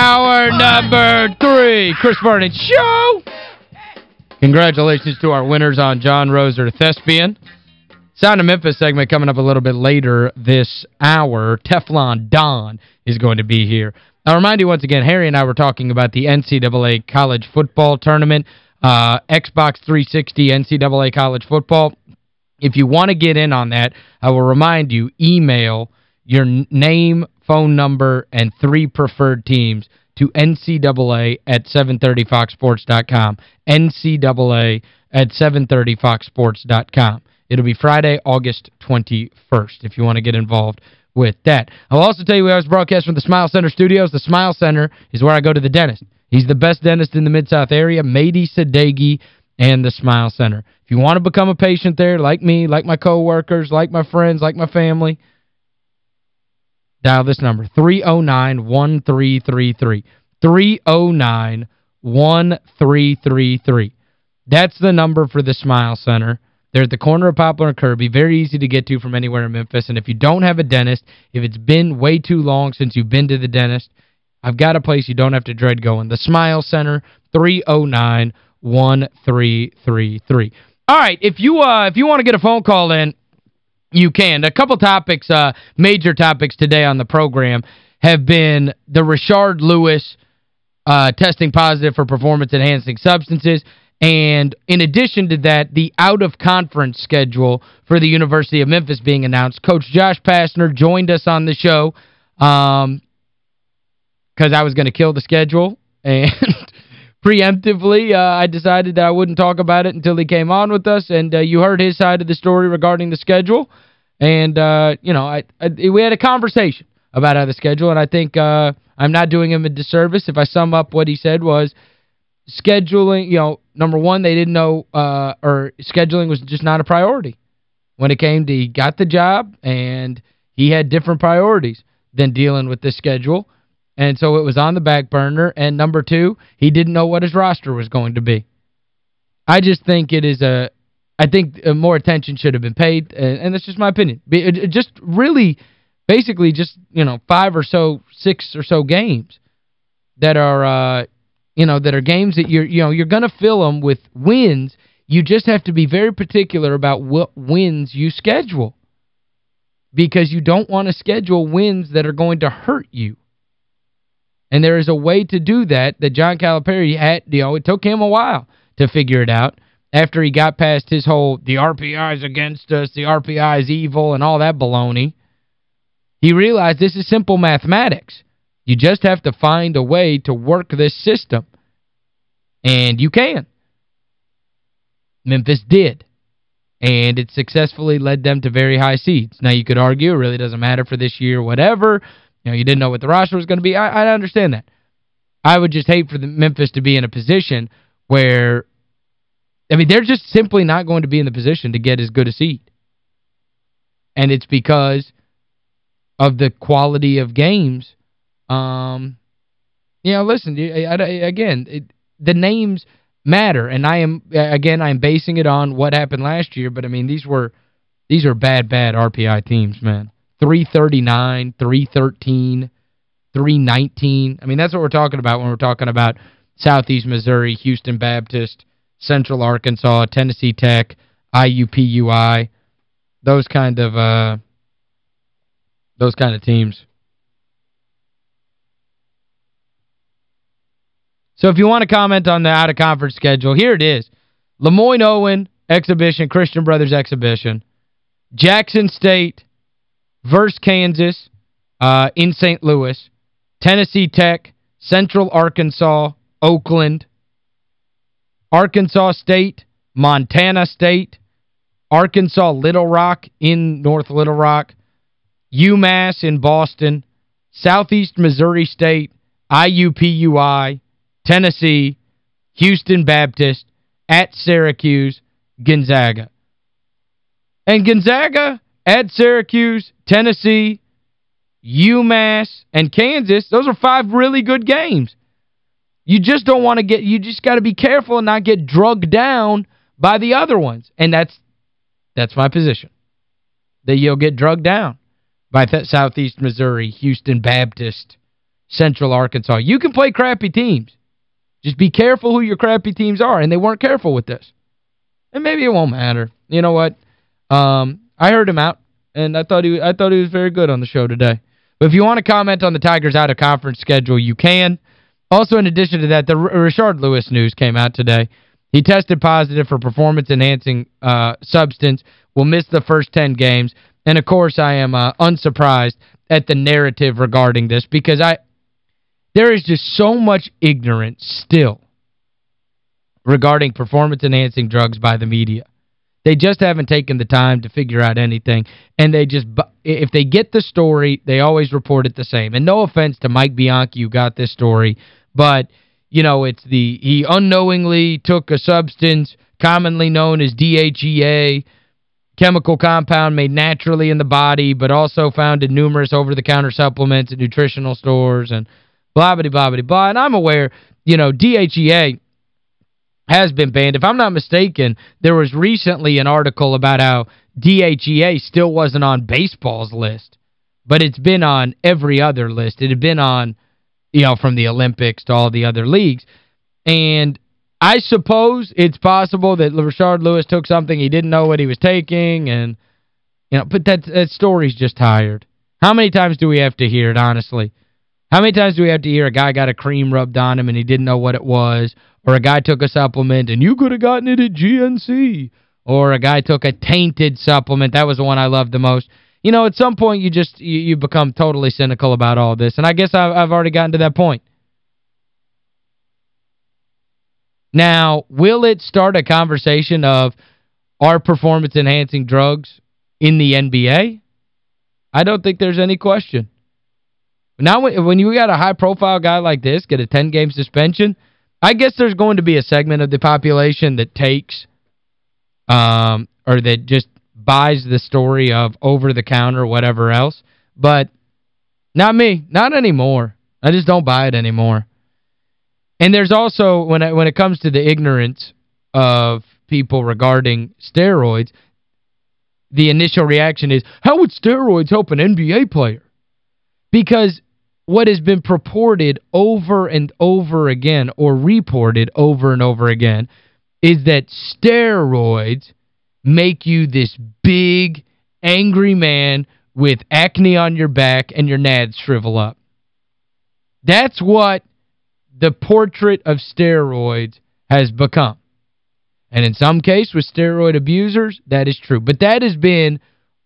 Hour number three, Chris Vernon Show. Congratulations to our winners on John Roser Thespian. Sound of Memphis segment coming up a little bit later this hour. Teflon Don is going to be here. I'll remind you once again, Harry and I were talking about the NCAA College Football Tournament, uh, Xbox 360 NCAA College Football. If you want to get in on that, I will remind you, email your name, phone number, and three preferred teams to NCAA at 730foxsports.com. NCAA at 730foxsports.com. It'll be Friday, August 21st, if you want to get involved with that. I'll also tell you we always broadcast from the Smile Center Studios. The Smile Center is where I go to the dentist. He's the best dentist in the Mid-South area, Mady Sadeghi and the Smile Center. If you want to become a patient there, like me, like my coworkers, like my friends, like my family, dial this number, 309-1333. 309-1333. That's the number for the Smile Center. They're at the corner of Poplar and Kirby. Very easy to get to from anywhere in Memphis. And if you don't have a dentist, if it's been way too long since you've been to the dentist, I've got a place you don't have to dread going. The Smile Center, 309-1333. All right, if you uh if you want to get a phone call in, you can. A couple topics, uh major topics today on the program have been the Rashard Lewis uh, testing positive for performance-enhancing substances, and in addition to that, the out-of-conference schedule for the University of Memphis being announced. Coach Josh Pastner joined us on the show um, because I was going to kill the schedule, and preemptively, uh, I decided that I wouldn't talk about it until he came on with us, and uh, you heard his side of the story regarding the schedule, and, uh, you know, I, I, we had a conversation about how the schedule, and I think uh, I'm not doing him a disservice if I sum up what he said was scheduling, you know, number one, they didn't know, uh, or scheduling was just not a priority. When it came to he got the job, and he had different priorities than dealing with the schedule, and so it was on the back burner, and number two, he didn't know what his roster was going to be. I just think it is a, I think more attention should have been paid, and, that's just my opinion. It just really basically just, you know, five or so, six or so games that are, uh, you know, that are games that you're, you know, you're going to fill them with wins. You just have to be very particular about what wins you schedule because you don't want to schedule wins that are going to hurt you. And there is a way to do that that John Calipari had, you know, it took him a while to figure it out after he got past his whole, the RPI is against us, the RPI is evil, and all that baloney. He realized this is simple mathematics. You just have to find a way to work this system. And you can. Memphis did. And it successfully led them to very high seeds. Now, you could argue it really doesn't matter for this year, whatever. You know, you didn't know what the roster was going to be. I, I understand that. I would just hate for the Memphis to be in a position where, I mean, they're just simply not going to be in the position to get as good a seed. And it's because of the quality of games. Um, you know, listen, again, it, the names matter. And I am, again, I'm basing it on what happened last year. But, I mean, these were these are bad, bad RPI teams, man. 339, 313, 319. I mean, that's what we're talking about when we're talking about Southeast Missouri, Houston Baptist, Central Arkansas, Tennessee Tech, IUPUI, those kind of uh, those kind of teams. So if you want to comment on the out-of-conference schedule, here it is. Lemoyne Owen exhibition, Christian Brothers exhibition. Jackson State versus Kansas uh, in St. Louis. Tennessee Tech, Central Arkansas, Oakland. Arkansas State, Montana State. Arkansas Little Rock in North Little Rock. UMass in Boston, Southeast Missouri State, IUPUI, Tennessee, Houston Baptist, at Syracuse, Gonzaga. And Gonzaga, at Syracuse, Tennessee, UMass, and Kansas, those are five really good games. You just don't want to get, you just got to be careful and not get drugged down by the other ones. And that's that's my position. That you'll get drugged down by Southeast Missouri, Houston Baptist, Central Arkansas. You can play crappy teams. Just be careful who your crappy teams are. And they weren't careful with this. And maybe it won't matter. You know what? Um, I heard him out, and I thought he I thought he was very good on the show today. But if you want to comment on the Tigers out-of-conference schedule, you can. Also, in addition to that, the Rashard Lewis news came out today. He tested positive for performance-enhancing uh, substance, will miss the first 10 games. And, of course, I am uh, unsurprised at the narrative regarding this because I there is just so much ignorance still regarding performance-enhancing drugs by the media. They just haven't taken the time to figure out anything. And they just, if they get the story, they always report it the same. And no offense to Mike Bianchi who got this story, but, you know, it's the, he unknowingly took a substance commonly known as DHEA, chemical compound made naturally in the body, but also found in numerous over-the-counter supplements and nutritional stores and blah, blah, blah, blah, blah. And I'm aware, you know, DHEA has been banned. If I'm not mistaken, there was recently an article about how DHEA still wasn't on baseball's list, but it's been on every other list. It had been on, you know, from the Olympics to all the other leagues. And I suppose it's possible that Rashard Lewis took something he didn't know what he was taking, and, you know, but that, that story's just tired. How many times do we have to hear it, honestly? How many times do we have to hear a guy got a cream rubbed on him and he didn't know what it was? Or a guy took a supplement and you could have gotten it at GNC. Or a guy took a tainted supplement. That was the one I loved the most. You know, at some point you just you, you become totally cynical about all this. And I guess I've, I've already gotten to that point. Now, will it start a conversation of are performance-enhancing drugs in the NBA? I don't think there's any question. Now, when you got a high-profile guy like this get a 10-game suspension, I guess there's going to be a segment of the population that takes um, or that just buys the story of over-the-counter whatever else. But not me. Not anymore. I just don't buy it anymore. And there's also, when when it comes to the ignorance of people regarding steroids, the initial reaction is, how would steroids help an NBA player? Because what has been purported over and over again or reported over and over again is that steroids make you this big, angry man with acne on your back and your nads shrivel up. That's what the portrait of steroids has become. And in some case, with steroid abusers, that is true. But that has been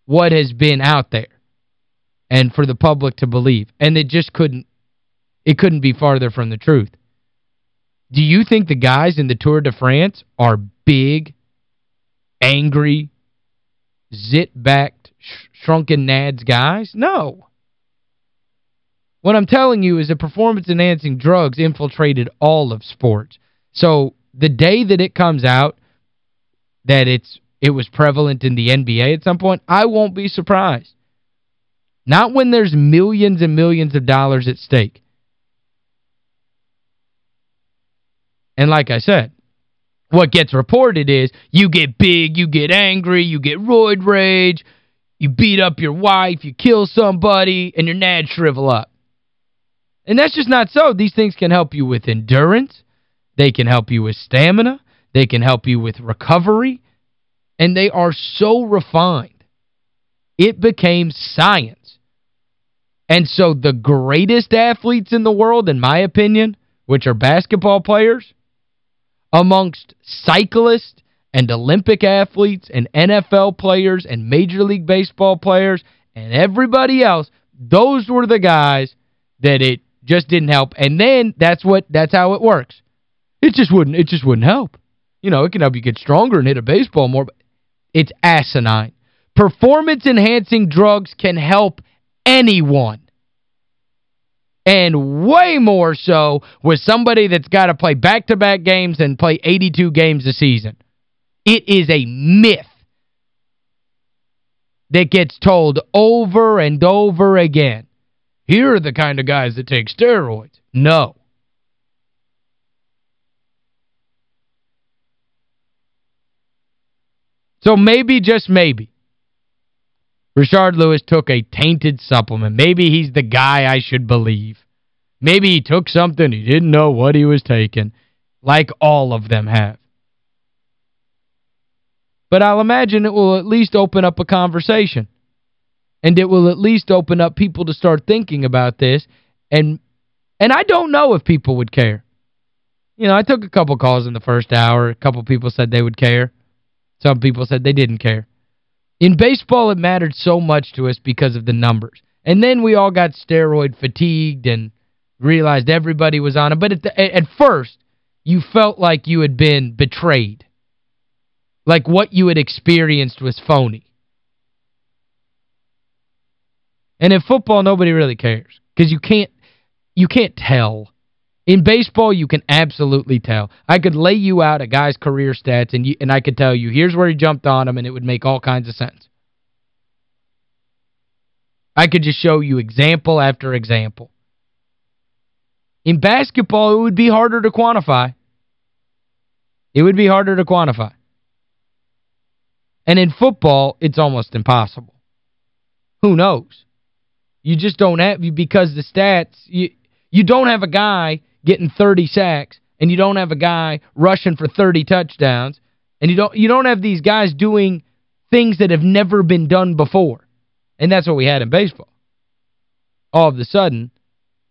what has been out there and for the public to believe. And it just couldn't it couldn't be farther from the truth. Do you think the guys in the Tour de France are big, angry, zit-backed, sh shrunken nads guys? No. What I'm telling you is that performance-enhancing drugs infiltrated all of sports. So the day that it comes out that it's it was prevalent in the NBA at some point, I won't be surprised. Not when there's millions and millions of dollars at stake. And like I said, what gets reported is you get big, you get angry, you get roid rage, you beat up your wife, you kill somebody, and your nads shrivel up. And that's just not so. These things can help you with endurance. They can help you with stamina. They can help you with recovery. And they are so refined. It became science. And so the greatest athletes in the world, in my opinion, which are basketball players, amongst cyclists and Olympic athletes and NFL players and Major League Baseball players and everybody else, those were the guys that it just didn't help. And then that's what that's how it works. It just wouldn't it just wouldn't help. You know, it can help you get stronger and hit a baseball more, but it's asinine. Performance-enhancing drugs can help anyone. And way more so with somebody that's got to play back-to-back -back games and play 82 games a season. It is a myth that gets told over and over again. Here are the kind of guys that take steroids. No. So maybe, just maybe, Rashard Lewis took a tainted supplement. Maybe he's the guy I should believe. Maybe he took something he didn't know what he was taking, like all of them have. But I'll imagine it will at least open up a conversation. And it will at least open up people to start thinking about this. And and I don't know if people would care. You know, I took a couple calls in the first hour. A couple people said they would care. Some people said they didn't care. In baseball, it mattered so much to us because of the numbers. And then we all got steroid fatigued and realized everybody was on it. But at, the, at first, you felt like you had been betrayed. Like what you had experienced was phony. And in football, nobody really cares. Because you can't you can't tell. In baseball, you can absolutely tell. I could lay you out a guy's career stats, and you, and I could tell you, here's where he jumped on him, and it would make all kinds of sense. I could just show you example after example. In basketball, it would be harder to quantify. It would be harder to quantify. And in football, it's almost impossible. Who knows? You just don't have, because the stats, you, you don't have a guy getting 30 sacks and you don't have a guy rushing for 30 touchdowns and you don't you don't have these guys doing things that have never been done before. And that's what we had in baseball. All of a sudden,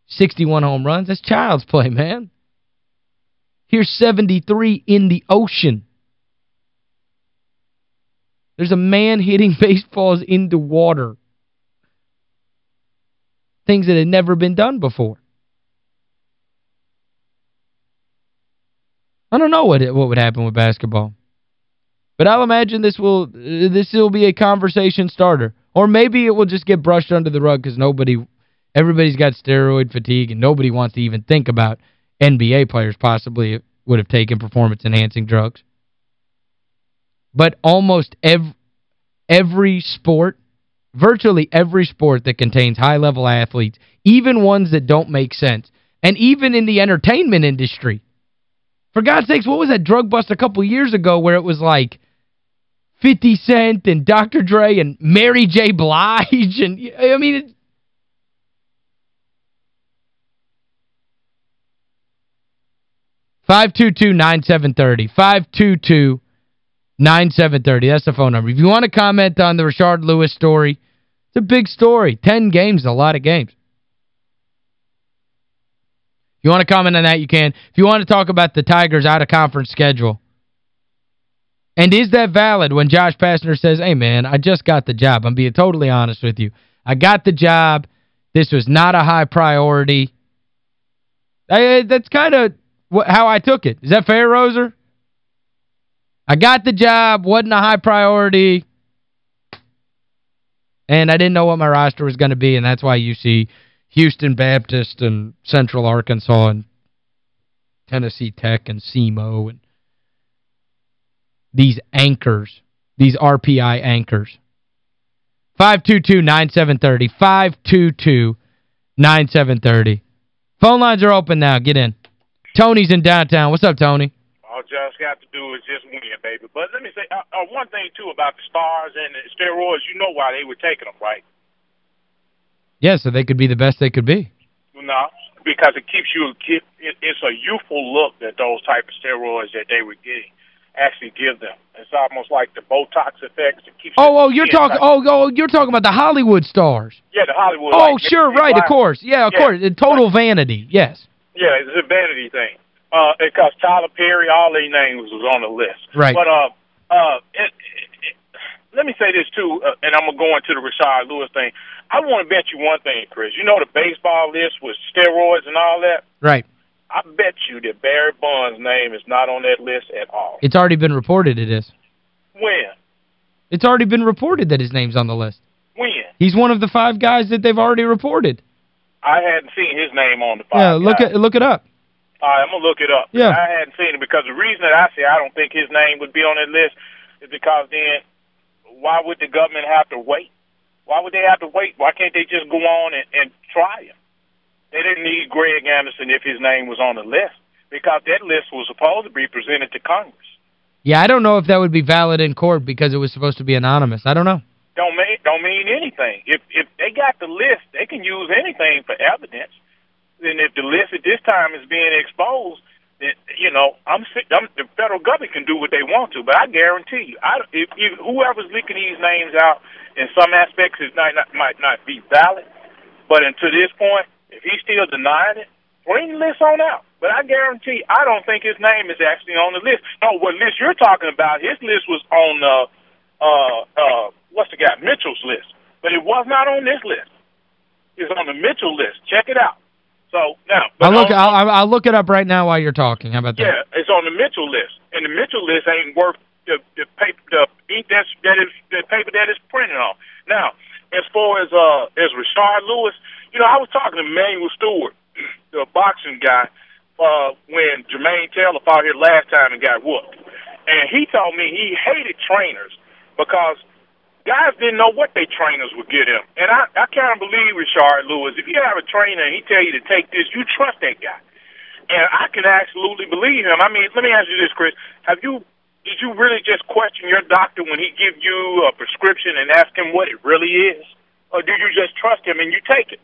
61 home runs, that's child's play, man. Here's 73 in the ocean. There's a man hitting baseballs into water. Things that had never been done before. I don't know what it, what would happen with basketball. But I'll imagine this will this will be a conversation starter. Or maybe it will just get brushed under the rug because nobody everybody's got steroid fatigue and nobody wants to even think about NBA players possibly would have taken performance-enhancing drugs. But almost every, every sport, virtually every sport that contains high-level athletes, even ones that don't make sense, and even in the entertainment industry, for God's sakes, what was that drug bust a couple years ago where it was like 50 Cent and Dr. Dre and Mary J. Blige and I mean it, Five two two nine seven thirty. Five two two nine seven thirty. That's the phone number. If you want to comment on the Rashard Lewis story, it's a big story. Ten games, a lot of games. You want to comment on that, you can. If you want to talk about the Tigers' out-of-conference schedule, and is that valid when Josh Pastner says, hey, man, I just got the job. I'm being totally honest with you. I got the job. This was not a high priority. I, that's kind of how I took it. Is that fair, Roser? I got the job, wasn't a high priority, and I didn't know what my roster was going to be, and that's why you see Houston Baptist and Central Arkansas and Tennessee Tech and SEMO and these anchors, these RPI anchors. 522-9730, 522-9730. Phone lines are open now. Get in. Tony's in downtown. What's up, Tony? All just got to do is just win, baby. But let me say uh, uh, one thing, too, about the stars and the steroids. You know why they were taking them, right? Yeah, so they could be the best they could be. No, because it keeps you, it's a youthful look that those type of steroids that they were getting actually give them. It's almost like the Botox effects It keeps oh, oh, you're talking oh, oh, you're talking about the Hollywood stars. Yeah, the Hollywood. Oh, like, sure, right, of course. Yeah, of yeah. course. Total like, vanity, yes. Yeah, it's a vanity thing. Uh, because Tyler Perry, all these names was on the list. Right. But uh, uh, it, it, say this too, uh, and I'm gonna go into the Rashad Lewis thing. I want to bet you one thing, Chris. You know the baseball list with steroids and all that? Right. I bet you that Barry Bonds' name is not on that list at all. It's already been reported it is. When? It's already been reported that his name's on the list. When? He's one of the five guys that they've already reported. I hadn't seen his name on the five Yeah, look guys. at look it up. All right, I'm gonna look it up. Yeah. I hadn't seen it because the reason that I say I don't think his name would be on that list is because then why would the government have to wait? Why would they have to wait? Why can't they just go on and, and try him? They didn't need Greg Anderson if his name was on the list because that list was supposed to be presented to Congress. Yeah, I don't know if that would be valid in court because it was supposed to be anonymous. I don't know. Don't mean don't mean anything. If if they got the list, they can use anything for evidence. And if the list at this time is being exposed, you know I'm, I'm the federal government can do what they want to, but I guarantee you, I if, if whoever's leaking these names out in some aspects it might not might not be valid, but until this point, if he's still denying it, bring the list on out. But I guarantee, I don't think his name is actually on the list. No, what list you're talking about? His list was on uh uh uh what's the guy Mitchell's list, but it was not on this list. It's on the Mitchell list. Check it out. So now, I'll look I'll, I'll look it up right now while you're talking. How about that? yeah, it's on the Mitchell list, and the Mitchell list ain't worth the the paper the ink that's that is the paper that is printed on. Now, as far as uh as Rashard Lewis, you know, I was talking to Manuel Steward, the boxing guy, uh, when Jermaine Taylor fought here last time and got whooped, and he told me he hated trainers because guys didn't know what their trainers would get him. And I, I kind of believe Rashard Lewis. If you have a trainer and he tell you to take this, you trust that guy. And I can absolutely believe him. I mean, let me ask you this, Chris. Have you did you really just question your doctor when he give you a prescription and ask him what it really is? Or do you just trust him and you take it?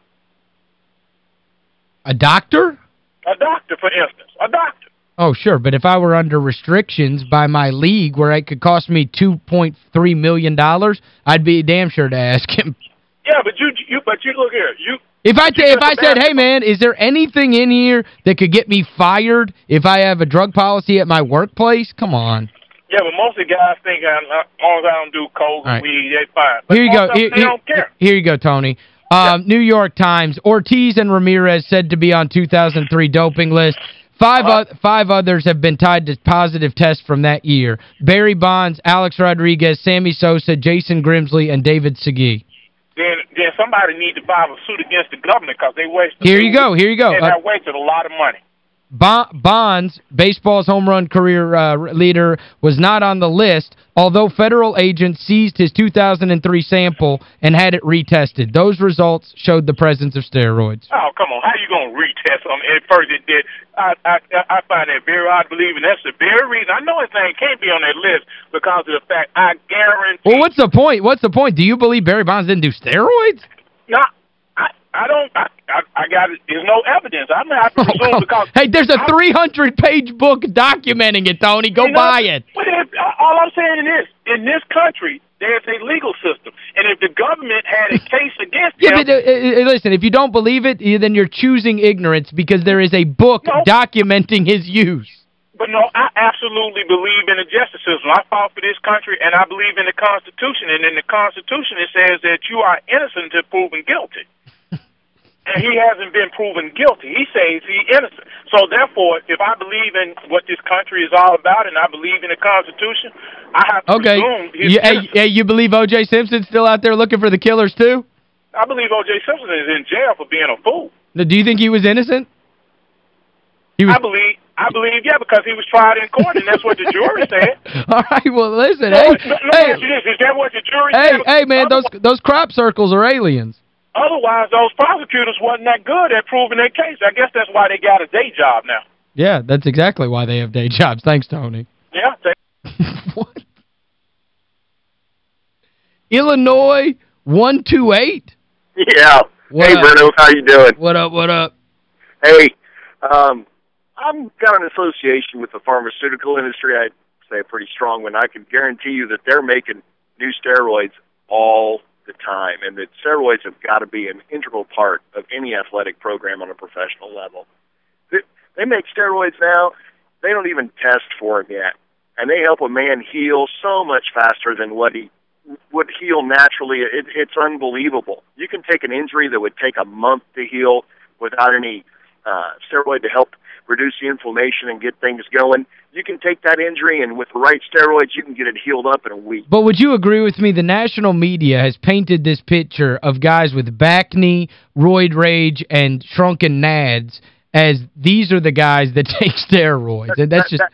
A doctor? A doctor, for instance. A doctor. Oh, sure, but if I were under restrictions by my league where it could cost me $2.3 million, dollars, I'd be damn sure to ask him. Yeah, but you you but you look here. You If I, if I said, hey, man, is there anything in here that could get me fired if I have a drug policy at my workplace? Come on. yeah, but most of the guys think I, as long as I don't do coke right. and weed, they fine. But Here you go. Here, they here- don't care. here you go, Tony. Um, New York Times, Ortiz and Ramirez said to be on 2003 doping list. Five, Uh, five others have been tied to positive tests from that year. Barry Bonds, Alex Rodriguez, Sammy Sosa, Jason Grimsley, and David Segui. Then then somebody need to file a suit against the government because they wasted. Here you go. Here you go. And Uh, they wasted a lot of money. Bonds, baseball's home run career uh, leader, was not on the list, although federal agents seized his 2003 sample and had it retested. Those results showed the presence of steroids. Oh, come on. How you going to retest something? At first it did. I, I, I find that very odd to believe, and that's the very reason. I know his name can't be on that list because of the fact I guarantee. Well, what's the point? What's the point? Do you believe Barry Bonds didn't do steroids? No, I, I don't. I, I, I got it. There's no evidence. I'm not presume oh, because. hey, there's a 300-page book documenting it, Tony. Go You know, buy it. All I'm saying is, in this country, there's a legal system, and if the government had a case against Yeah, him, but uh, uh, listen, if you don't believe it, uh, then you're choosing ignorance because there is a book No. documenting his use. But no, I absolutely believe in the justice system. I fought for this country, and I believe in the Constitution. And in the Constitution, it says that you are innocent until proven guilty. And he hasn't been proven guilty. He says he's innocent. So therefore, if I believe in what this country is all about, and I believe in the Constitution, I have to Okay. presume he's You, innocent. hey, you believe O.J. Simpson's still out there looking for the killers, too? I believe O.J. Simpson is in jail for being a fool. Now, Do you think he was innocent? He was I believe, I believe, yeah, because he was tried in court, and that's what the jury said. All right, well, listen. No, hey, let me ask you hey, this: Is that what the jury hey, said? hey, man, those those crop circles are aliens. Otherwise, those prosecutors wasn't that good at proving their case. I guess that's why they got a day job now. Yeah, that's exactly why they have day jobs. Thanks, Tony. Yeah. They, what? Illinois 128? Yeah. What hey, up? Bruno, how you doing? What up, what up? Hey, um, I'm got an association with the pharmaceutical industry. I'd say a pretty strong one. I can guarantee you that they're making new steroids all the time, and that steroids have got to be an integral part of any athletic program on a professional level. They, make steroids now. They don't even test for them yet, and they help a man heal so much faster than what he would heal naturally. It, it's unbelievable. You can take an injury that would take a month to heal without any uh, steroid to help reduce the inflammation and get things going. You can take that injury, and with the right steroids, you can get it healed up in a week. But would you agree with me, the national media has painted this picture of guys with back acne, roid rage, and shrunken nads as these are the guys that take steroids. And that's just... That,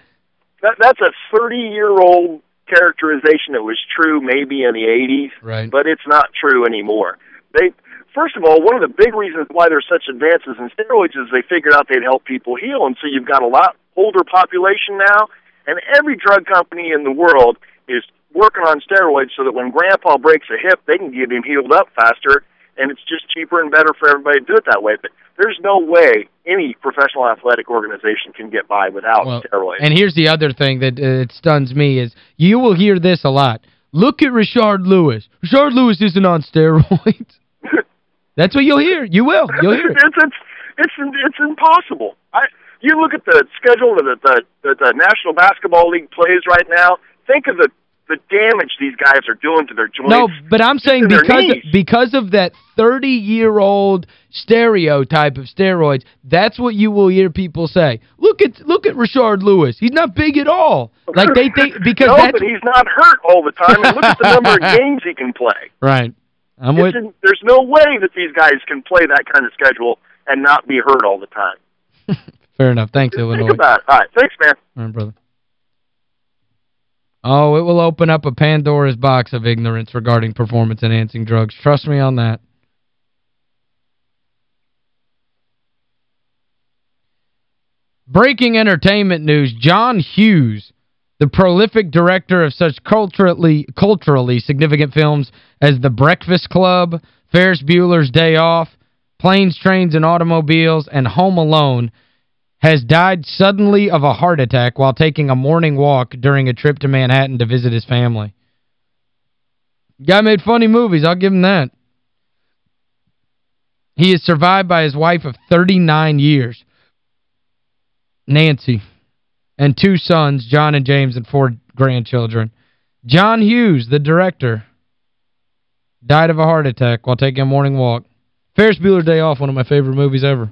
that, that's a 30-year-old characterization that was true maybe in the 80s, right. but it's not true anymore. They First of all, one of the big reasons why there's such advances in steroids is they figured out they'd help people heal, and so you've got a lot older population now, and every drug company in the world is working on steroids so that when grandpa breaks a hip, they can get him healed up faster, and it's just cheaper and better for everybody to do it that way. But there's no way any professional athletic organization can get by without well, steroids. And here's the other thing that uh, it stuns me is you will hear this a lot. Look at Rashard Lewis. Rashard Lewis isn't on steroids. That's what you'll hear. You will. You'll hear it. It's, it's, it's, it's impossible. I you look at the schedule that the, the, the National Basketball League plays right now, think of the the damage these guys are doing to their joints. No, but I'm saying because of, because of that 30-year-old stereotype of steroids, that's what you will hear people say. Look at look at Rashard Lewis. He's not big at all. Like they think because no, that's but he's not hurt all the time and look at the number of games he can play. Right. I'm with in, there's no way that these guys can play that kind of schedule and not be hurt all the time. Fair enough. Thanks, Just Illinois. Think about it. All right. Thanks, man. All right, brother. Oh, it will open up a Pandora's box of ignorance regarding performance-enhancing drugs. Trust me on that. Breaking entertainment news, John Hughes, the prolific director of such culturally culturally significant films as The Breakfast Club, Ferris Bueller's Day Off, Planes, Trains, and Automobiles, and Home Alone, has died suddenly of a heart attack while taking a morning walk during a trip to Manhattan to visit his family. Guy made funny movies, I'll give him that. He is survived by his wife of 39 years, Nancy, and two sons, John and James, and four grandchildren. John Hughes, the director, died of a heart attack while taking a morning walk. Ferris Bueller Day Off, one of my favorite movies ever.